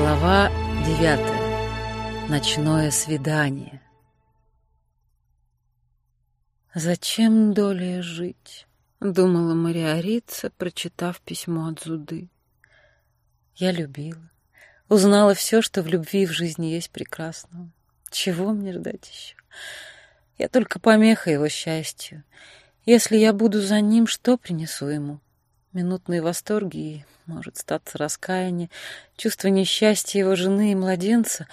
Глава девятая. Ночное свидание. «Зачем доле жить?» — думала Мариорица, прочитав письмо от Зуды. «Я любила, узнала все, что в любви и в жизни есть прекрасного. Чего мне ждать еще? Я только помеха его счастью. Если я буду за ним, что принесу ему? Минутные восторги и, может, статься раскаяние, чувство несчастья его жены и младенца.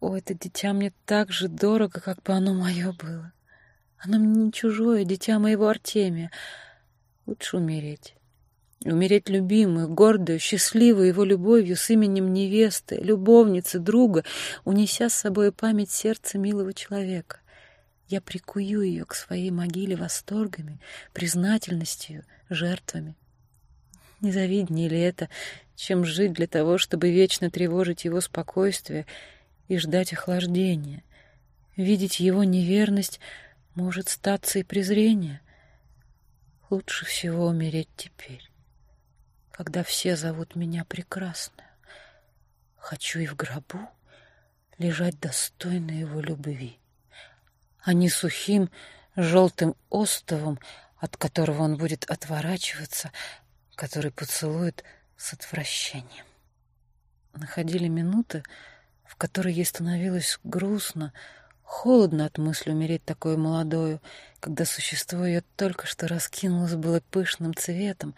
О, это дитя мне так же дорого, как бы оно мое было. Оно мне не чужое, дитя моего Артемия. Лучше умереть. Умереть любимую, гордую, счастливую его любовью с именем невесты, любовницы, друга, унеся с собой память сердца милого человека. Я прикую ее к своей могиле восторгами, признательностью, жертвами. Незавиднее ли это, чем жить для того, чтобы вечно тревожить его спокойствие и ждать охлаждения? Видеть его неверность может статься и презрение. Лучше всего умереть теперь, когда все зовут меня прекрасной. Хочу и в гробу лежать достойно его любви а не сухим желтым остовом, от которого он будет отворачиваться, который поцелует с отвращением. Находили минуты, в которые ей становилось грустно, холодно от мысли умереть такой молодою, когда существо ее только что раскинулось было пышным цветом,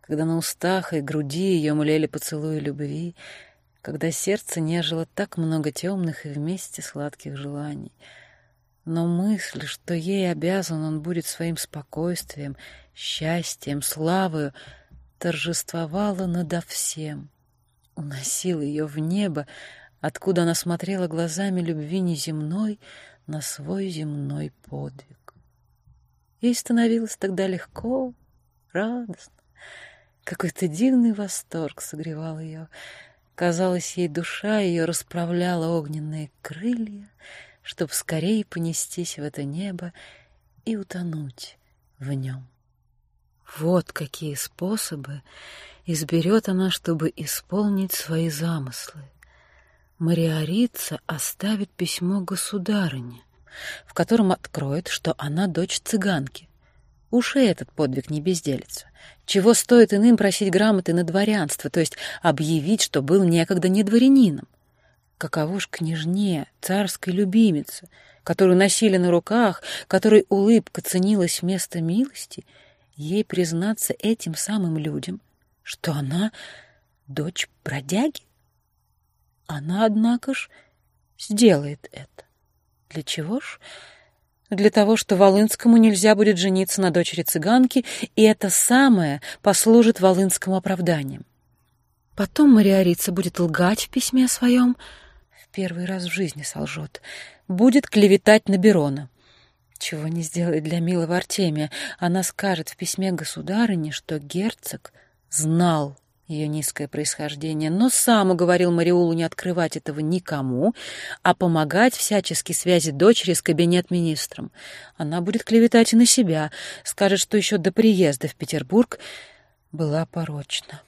когда на устах и груди ее млели поцелуи любви, когда сердце нежило так много темных и вместе сладких желаний — но мысль, что ей обязан он будет своим спокойствием, счастьем, славою, торжествовала надо всем, уносила ее в небо, откуда она смотрела глазами любви неземной на свой земной подвиг. Ей становилось тогда легко, радостно. Какой-то дивный восторг согревал ее. Казалось, ей душа ее расправляла огненные крылья — чтобы скорее понестись в это небо и утонуть в нем. Вот какие способы изберет она, чтобы исполнить свои замыслы. Мариорица оставит письмо государыне, в котором откроет, что она дочь цыганки. Уж и этот подвиг не безделится. Чего стоит иным просить грамоты на дворянство, то есть объявить, что был некогда не дворянином? Каково ж княжне, царской любимице, которую носили на руках, которой улыбка ценилась вместо милости, ей признаться этим самым людям, что она дочь бродяги? Она, однако ж, сделает это. Для чего ж? Для того, что Волынскому нельзя будет жениться на дочери цыганки, и это самое послужит Волынскому оправданием. Потом Мариорица будет лгать в письме своем — первый раз в жизни солжет. Будет клеветать на Берона. Чего не сделает для милого Артемия. Она скажет в письме государыне, что герцог знал ее низкое происхождение, но сам уговорил Мариулу не открывать этого никому, а помогать всячески связи дочери с кабинет-министром. Она будет клеветать и на себя, скажет, что еще до приезда в Петербург была порочна,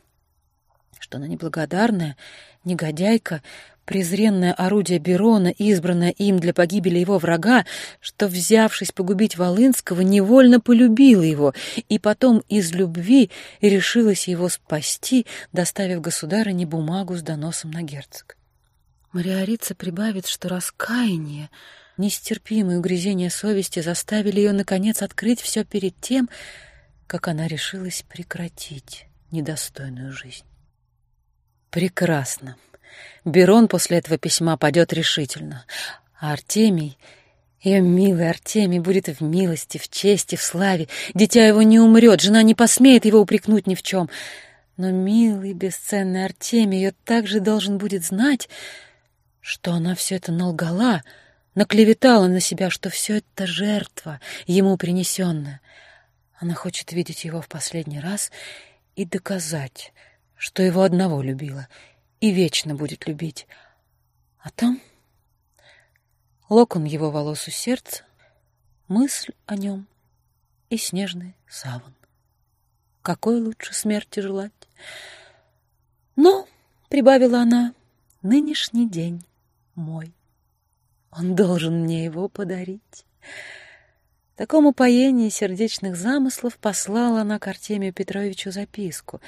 что она неблагодарная, негодяйка, презренное орудие Берона, избранное им для погибели его врага, что, взявшись погубить Волынского, невольно полюбила его и потом из любви решилась его спасти, доставив государыне бумагу с доносом на герцог. Мариорица прибавит, что раскаяние, нестерпимые угрызения совести заставили ее, наконец, открыть все перед тем, как она решилась прекратить недостойную жизнь. Прекрасно. Берон после этого письма падет решительно. А Артемий, ее милый Артемий, будет в милости, в чести, в славе. Дитя его не умрет, жена не посмеет его упрекнуть ни в чем. Но милый, бесценный Артемий ее также должен будет знать, что она все это налгала, наклеветала на себя, что все это жертва, ему принесенная. Она хочет видеть его в последний раз и доказать, что его одного любила — и вечно будет любить. А там локон его волос у сердца, мысль о нем и снежный саван. Какой лучше смерти желать? Но, — прибавила она, Нынешний день мой. Он должен мне его подарить. Такому поении сердечных замыслов послала она к Артемию Петровичу записку.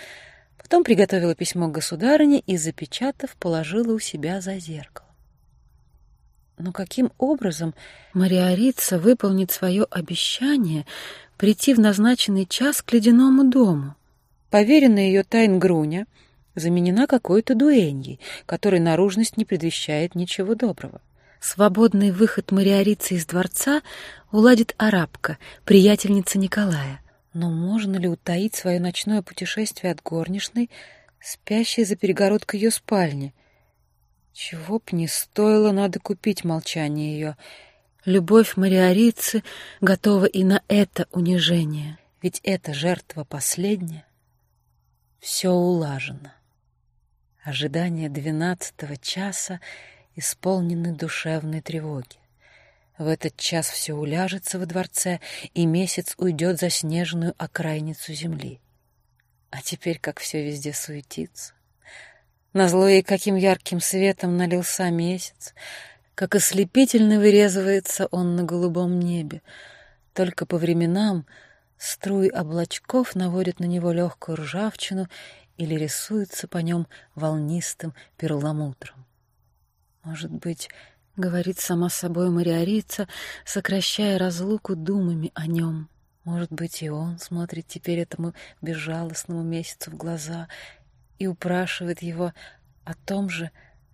Потом приготовила письмо к государыне и, запечатав, положила у себя за зеркало. Но каким образом Мария Рица выполнит свое обещание прийти в назначенный час к ледяному дому? Поверенная ее тайн Груня заменена какой-то дуэньей, которой наружность не предвещает ничего доброго. Свободный выход Мариорицы из дворца уладит арабка, приятельница Николая. Но можно ли утаить свое ночное путешествие от горничной, спящей за перегородкой ее спальни? Чего б не стоило, надо купить молчание ее. Любовь Мариорицы готова и на это унижение, ведь эта жертва последняя. Все улажено. Ожидание двенадцатого часа исполнены душевной тревоги. В этот час все уляжется во дворце, и месяц уйдет за снежную окрайницу земли. А теперь как все везде суетится. Назло ей каким ярким светом налился месяц, как ослепительно вырезывается он на голубом небе. Только по временам струи облачков наводят на него легкую ржавчину или рисуется по нем волнистым перламутром. Может быть, говорит сама собой Мариорица, сокращая разлуку думами о нем. Может быть, и он смотрит теперь этому безжалостному месяцу в глаза и упрашивает его о том же,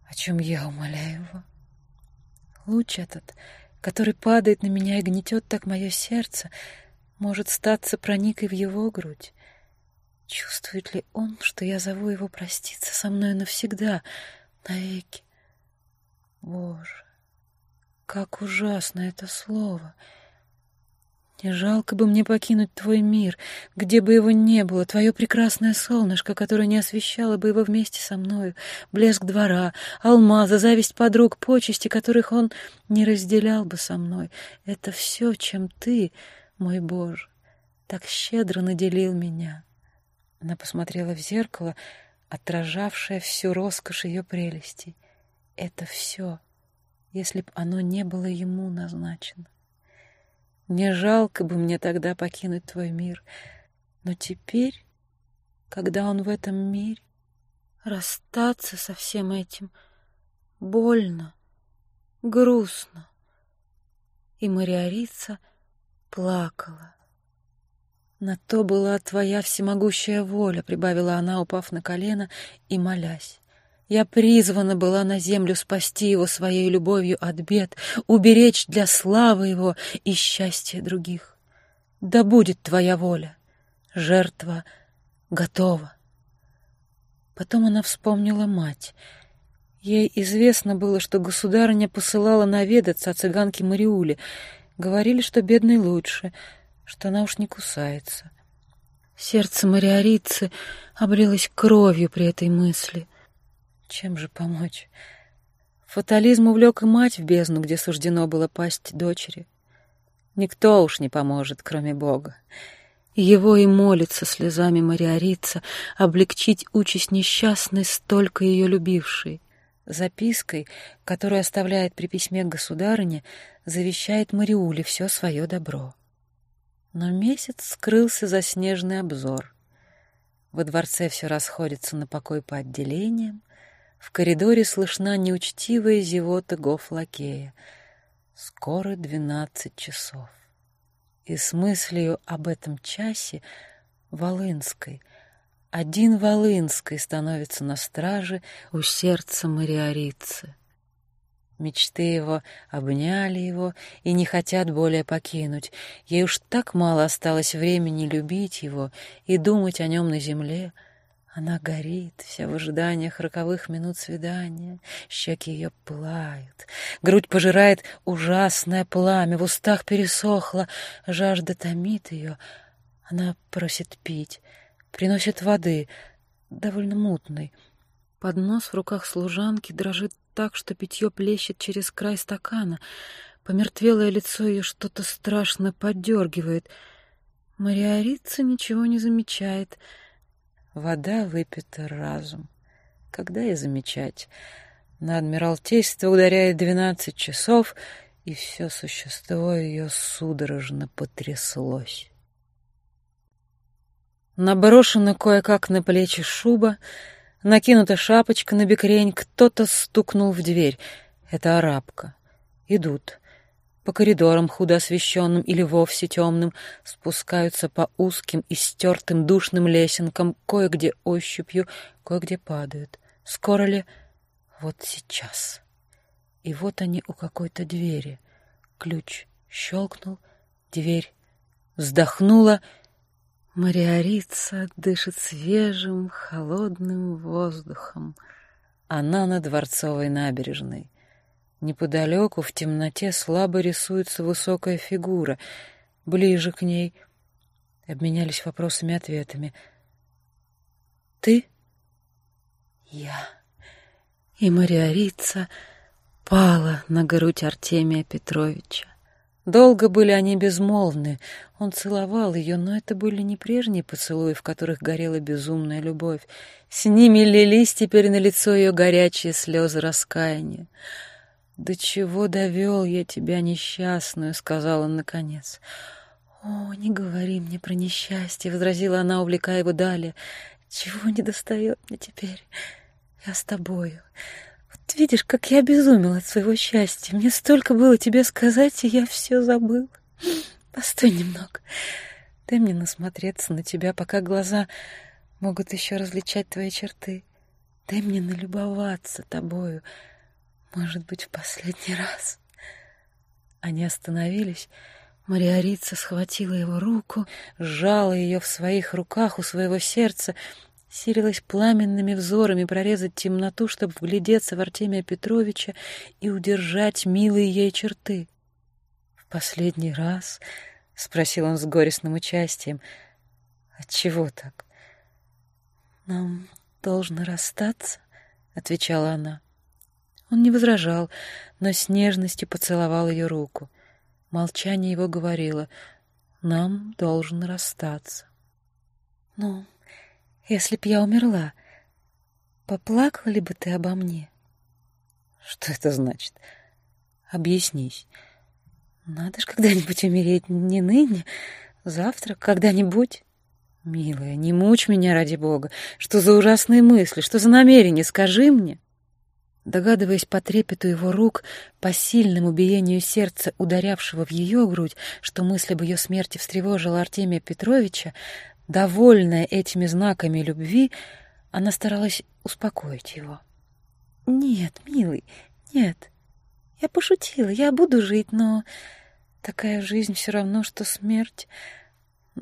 о чем я умоляю его. Луч этот, который падает на меня и гнетет так мое сердце, может статься проникой в его грудь. Чувствует ли он, что я зову его проститься со мной навсегда, навеки? Боже, как ужасно это слово! Жалко бы мне покинуть твой мир, где бы его не было, твое прекрасное солнышко, которое не освещало бы его вместе со мною, блеск двора, алмазы, зависть подруг, почести, которых он не разделял бы со мной. Это все, чем ты, мой Боже, так щедро наделил меня. Она посмотрела в зеркало, отражавшее всю роскошь ее прелестей. Это все, если б оно не было ему назначено. Не жалко бы мне тогда покинуть твой мир, но теперь, когда он в этом мире, расстаться со всем этим больно, грустно. И Мариорица плакала. «На то была твоя всемогущая воля», — прибавила она, упав на колено и молясь. «Я призвана была на землю спасти его своей любовью от бед, уберечь для славы его и счастья других. Да будет твоя воля, жертва готова». Потом она вспомнила мать. Ей известно было, что государыня посылала наведаться о цыганке Мариуле. Говорили, что бедной лучше — что она уж не кусается. Сердце Мариорицы облилось кровью при этой мысли. Чем же помочь? Фатализм увлек и мать в бездну, где суждено было пасть дочери. Никто уж не поможет, кроме Бога. Его и молится слезами Мариорица облегчить участь несчастной, столько ее любившей. Запиской, которую оставляет при письме государыне, завещает Мариуле все свое добро. Но месяц скрылся за снежный обзор. Во дворце все расходится на покой по отделениям. В коридоре слышна неучтивая зевота гоф-лакея. Скоро двенадцать часов. И с мыслью об этом часе Волынской, один Волынской становится на страже у сердца Мариорицы. Мечты его обняли его и не хотят более покинуть. Ей уж так мало осталось времени любить его и думать о нем на земле. Она горит, вся в ожиданиях роковых минут свидания. Щеки ее пылают, грудь пожирает ужасное пламя, в устах пересохла, жажда томит ее. Она просит пить, приносит воды, довольно мутной. Поднос в руках служанки дрожит так, что питье плещет через край стакана. Помертвелое лицо ее что-то страшно поддергивает. Мариорица ничего не замечает. Вода выпита разум. Когда и замечать? На Адмиралтейство ударяет двенадцать часов, и все существо ее судорожно потряслось. Наброшена кое-как на плечи шуба, накинута шапочка на бекрень, кто-то стукнул в дверь. Это арабка. Идут. По коридорам, худо освещенным или вовсе темным, спускаются по узким и стертым душным лесенкам, кое-где ощупью, кое-где падают. Скоро ли? Вот сейчас. И вот они у какой-то двери. Ключ щелкнул, дверь вздохнула — Мариорица дышит свежим, холодным воздухом. Она на Дворцовой набережной. Неподалеку в темноте слабо рисуется высокая фигура. Ближе к ней обменялись вопросами-ответами. «Ты?» «Я». И Мариорица пала на грудь Артемия Петровича. Долго были они безмолвны. Он целовал ее, но это были не прежние поцелуи, в которых горела безумная любовь. С ними лились теперь на лицо ее горячие слезы раскаяния. «До чего довел я тебя, несчастную?» — сказал он наконец. «О, не говори мне про несчастье», — возразила она, увлекая его далее. «Чего не достает мне теперь? Я с тобою. Вот видишь, как я обезумела от своего счастья. Мне столько было тебе сказать, и я все забыл. Постой немного. Дай мне насмотреться на тебя, пока глаза могут еще различать твои черты. Дай мне налюбоваться тобою, может быть, в последний раз. Они остановились. Мариорица схватила его руку, сжала ее в своих руках у своего сердца силилась пламенными взорами прорезать темноту, чтобы вглядеться в Артемия Петровича и удержать милые ей черты. «В последний раз?» — спросил он с горестным участием. «Отчего так?» «Нам должно расстаться?» — отвечала она. Он не возражал, но с нежностью поцеловал ее руку. Молчание его говорило «Нам должен расстаться». «Ну, если б я умерла, поплакала ли бы ты обо мне? Что это значит? Объяснись. Надо ж когда-нибудь умереть, не ныне, завтра, когда-нибудь. Милая, не мучь меня ради бога. Что за ужасные мысли, что за намерения, скажи мне. Догадываясь по трепету его рук, по сильному биению сердца, ударявшего в ее грудь, что мысль об ее смерти встревожила Артемия Петровича, Довольная этими знаками любви, она старалась успокоить его. «Нет, милый, нет. Я пошутила, я буду жить, но такая жизнь все равно, что смерть.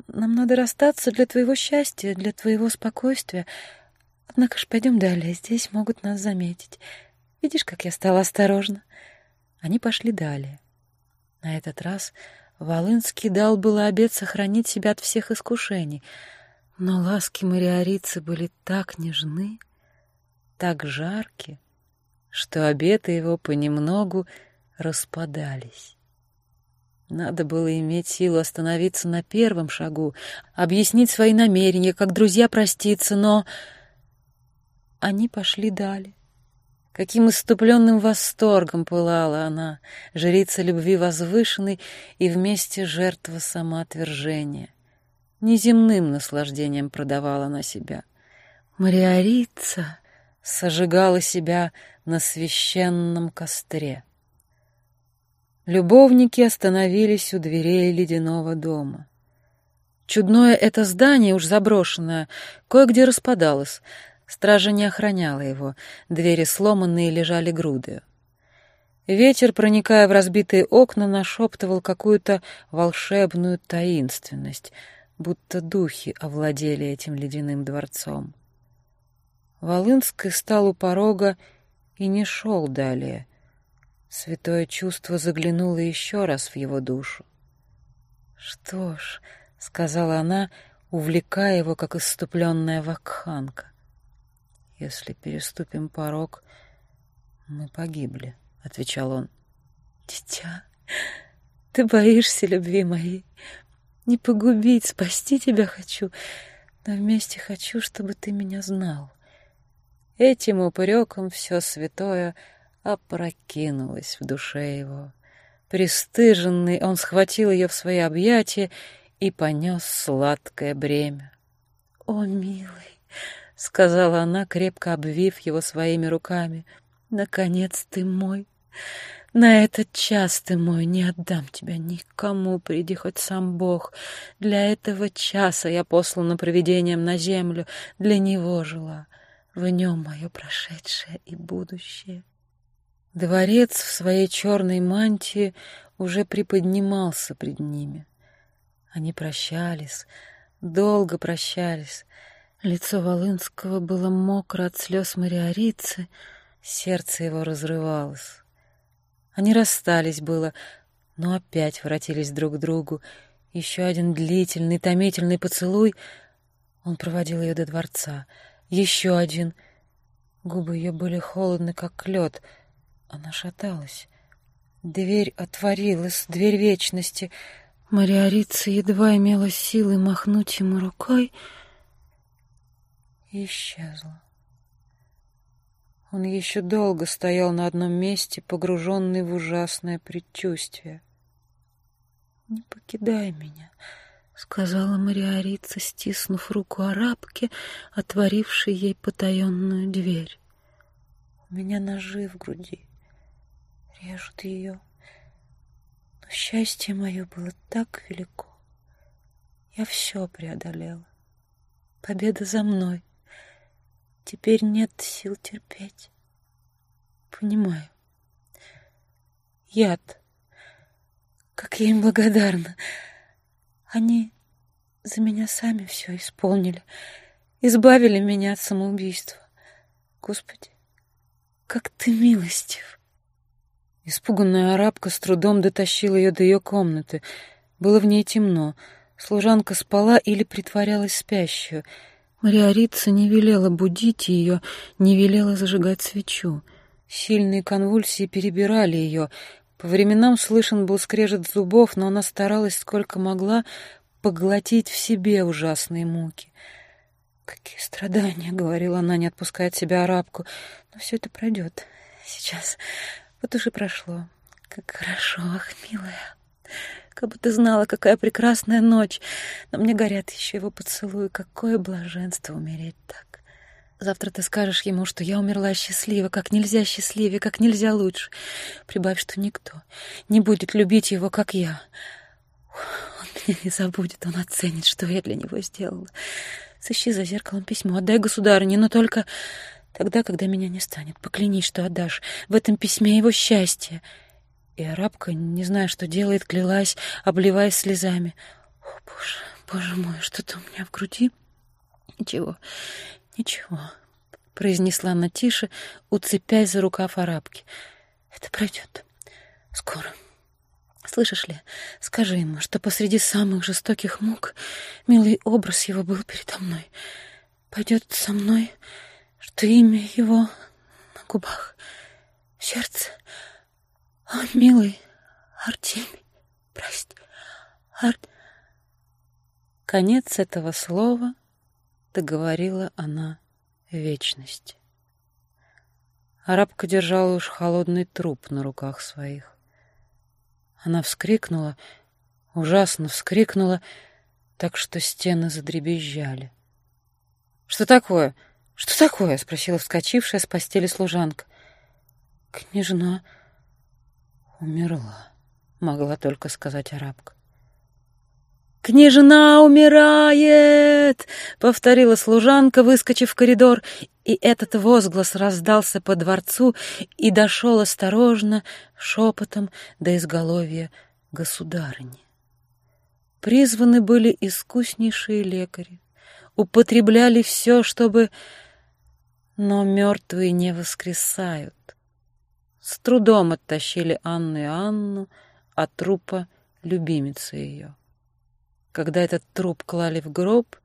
Нам надо расстаться для твоего счастья, для твоего спокойствия. Однако ж пойдем далее, здесь могут нас заметить. Видишь, как я стала осторожна?» Они пошли далее. На этот раз Волынский дал было обет сохранить себя от всех искушений, но ласки мариорицы были так нежны, так жарки, что обеты его понемногу распадались. Надо было иметь силу остановиться на первом шагу, объяснить свои намерения, как друзья проститься, но они пошли далее. Каким иступленным восторгом пылала она, жрица любви возвышенной и вместе жертва самоотвержения. Неземным наслаждением продавала она себя. Мариорица сожигала себя на священном костре. Любовники остановились у дверей ледяного дома. Чудное это здание, уж заброшенное, кое-где распадалось — Стража не охраняла его, двери сломанные лежали грудою. Ветер, проникая в разбитые окна, нашептывал какую-то волшебную таинственность, будто духи овладели этим ледяным дворцом. Волынский стал у порога и не шел далее. Святое чувство заглянуло еще раз в его душу. «Что ж», — сказала она, увлекая его, как иступленная вакханка, если переступим порог, мы погибли, — отвечал он. Дитя, ты боишься любви моей. Не погубить, спасти тебя хочу, но вместе хочу, чтобы ты меня знал. Этим упреком все святое опрокинулось в душе его. Престыженный, он схватил ее в свои объятия и понес сладкое бремя. «О, милый!» — сказала она, крепко обвив его своими руками. «Наконец ты мой! На этот час ты мой, не отдам тебя никому, приди хоть сам Бог. Для этого часа я послана провидением на землю, для него жила. В нем мое прошедшее и будущее». Дворец в своей черной мантии уже приподнимался пред ними. Они прощались, долго прощались. Лицо Волынского было мокро от слез Мариорицы, сердце его разрывалось. Они расстались было, но опять воротились друг к другу. Еще один длительный, томительный поцелуй. Он проводил ее до дворца. Еще один. Губы ее были холодны, как лед — она шаталась. Дверь отворилась, дверь вечности. Мариорица едва имела силы махнуть ему рукой и исчезла. Он еще долго стоял на одном месте, погруженный в ужасное предчувствие. «Не покидай меня», — сказала Мариорица, стиснув руку арабки, отворившей ей потаенную дверь. «У меня ножи в груди режут ее. Но счастье мое было так велико. Я все преодолела. Победа за мной. Теперь нет сил терпеть. Понимаю. Яд. Как я им благодарна. Они за меня сами все исполнили. Избавили меня от самоубийства. Господи, как ты милостив. Испуганная арабка с трудом дотащила ее до ее комнаты. Было в ней темно. Служанка спала или притворялась спящую. Мариорица не велела будить ее, не велела зажигать свечу. Сильные конвульсии перебирали ее. По временам слышен был скрежет зубов, но она старалась сколько могла поглотить в себе ужасные муки. «Какие страдания!» — говорила она, не отпуская от себя арабку. «Но все это пройдет. Сейчас вот уже прошло. Как хорошо, ах, милая. Как бы ты знала, какая прекрасная ночь. Но мне горят еще его поцелуи. Какое блаженство умереть так. Завтра ты скажешь ему, что я умерла счастливо, как нельзя счастливее, как нельзя лучше. Прибавь, что никто не будет любить его, как я. Он меня не забудет, он оценит, что я для него сделала. Сыщи за зеркалом письмо, отдай государыне, но только Тогда, когда меня не станет, поклянись, что отдашь. В этом письме его счастье. И арабка, не зная, что делает, клялась, обливаясь слезами. О, боже, боже мой, что-то у меня в груди. Ничего, ничего, произнесла она тише, уцепясь за рукав арабки. Это пройдет. Скоро. Слышишь ли, скажи ему, что посреди самых жестоких мук милый образ его был передо мной. Пойдет со мной что имя его на губах, сердце. О, милый Артемий, прости, Арт... Конец этого слова договорила она вечности. Арабка держала уж холодный труп на руках своих. Она вскрикнула, ужасно вскрикнула, так что стены задребезжали. — Что такое? — «Что такое?» — спросила вскочившая с постели служанка. «Княжна умерла», — могла только сказать арабка. «Княжна умирает!» — повторила служанка, выскочив в коридор, и этот возглас раздался по дворцу и дошел осторожно, шепотом до изголовья государыни. Призваны были искуснейшие лекари, употребляли все, чтобы но мертвые не воскресают. С трудом оттащили Анну и Анну от трупа любимицы ее. Когда этот труп клали в гроб,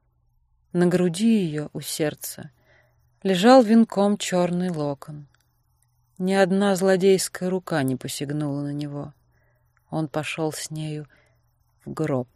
на груди ее у сердца лежал венком черный локон. Ни одна злодейская рука не посягнула на него. Он пошел с нею в гроб.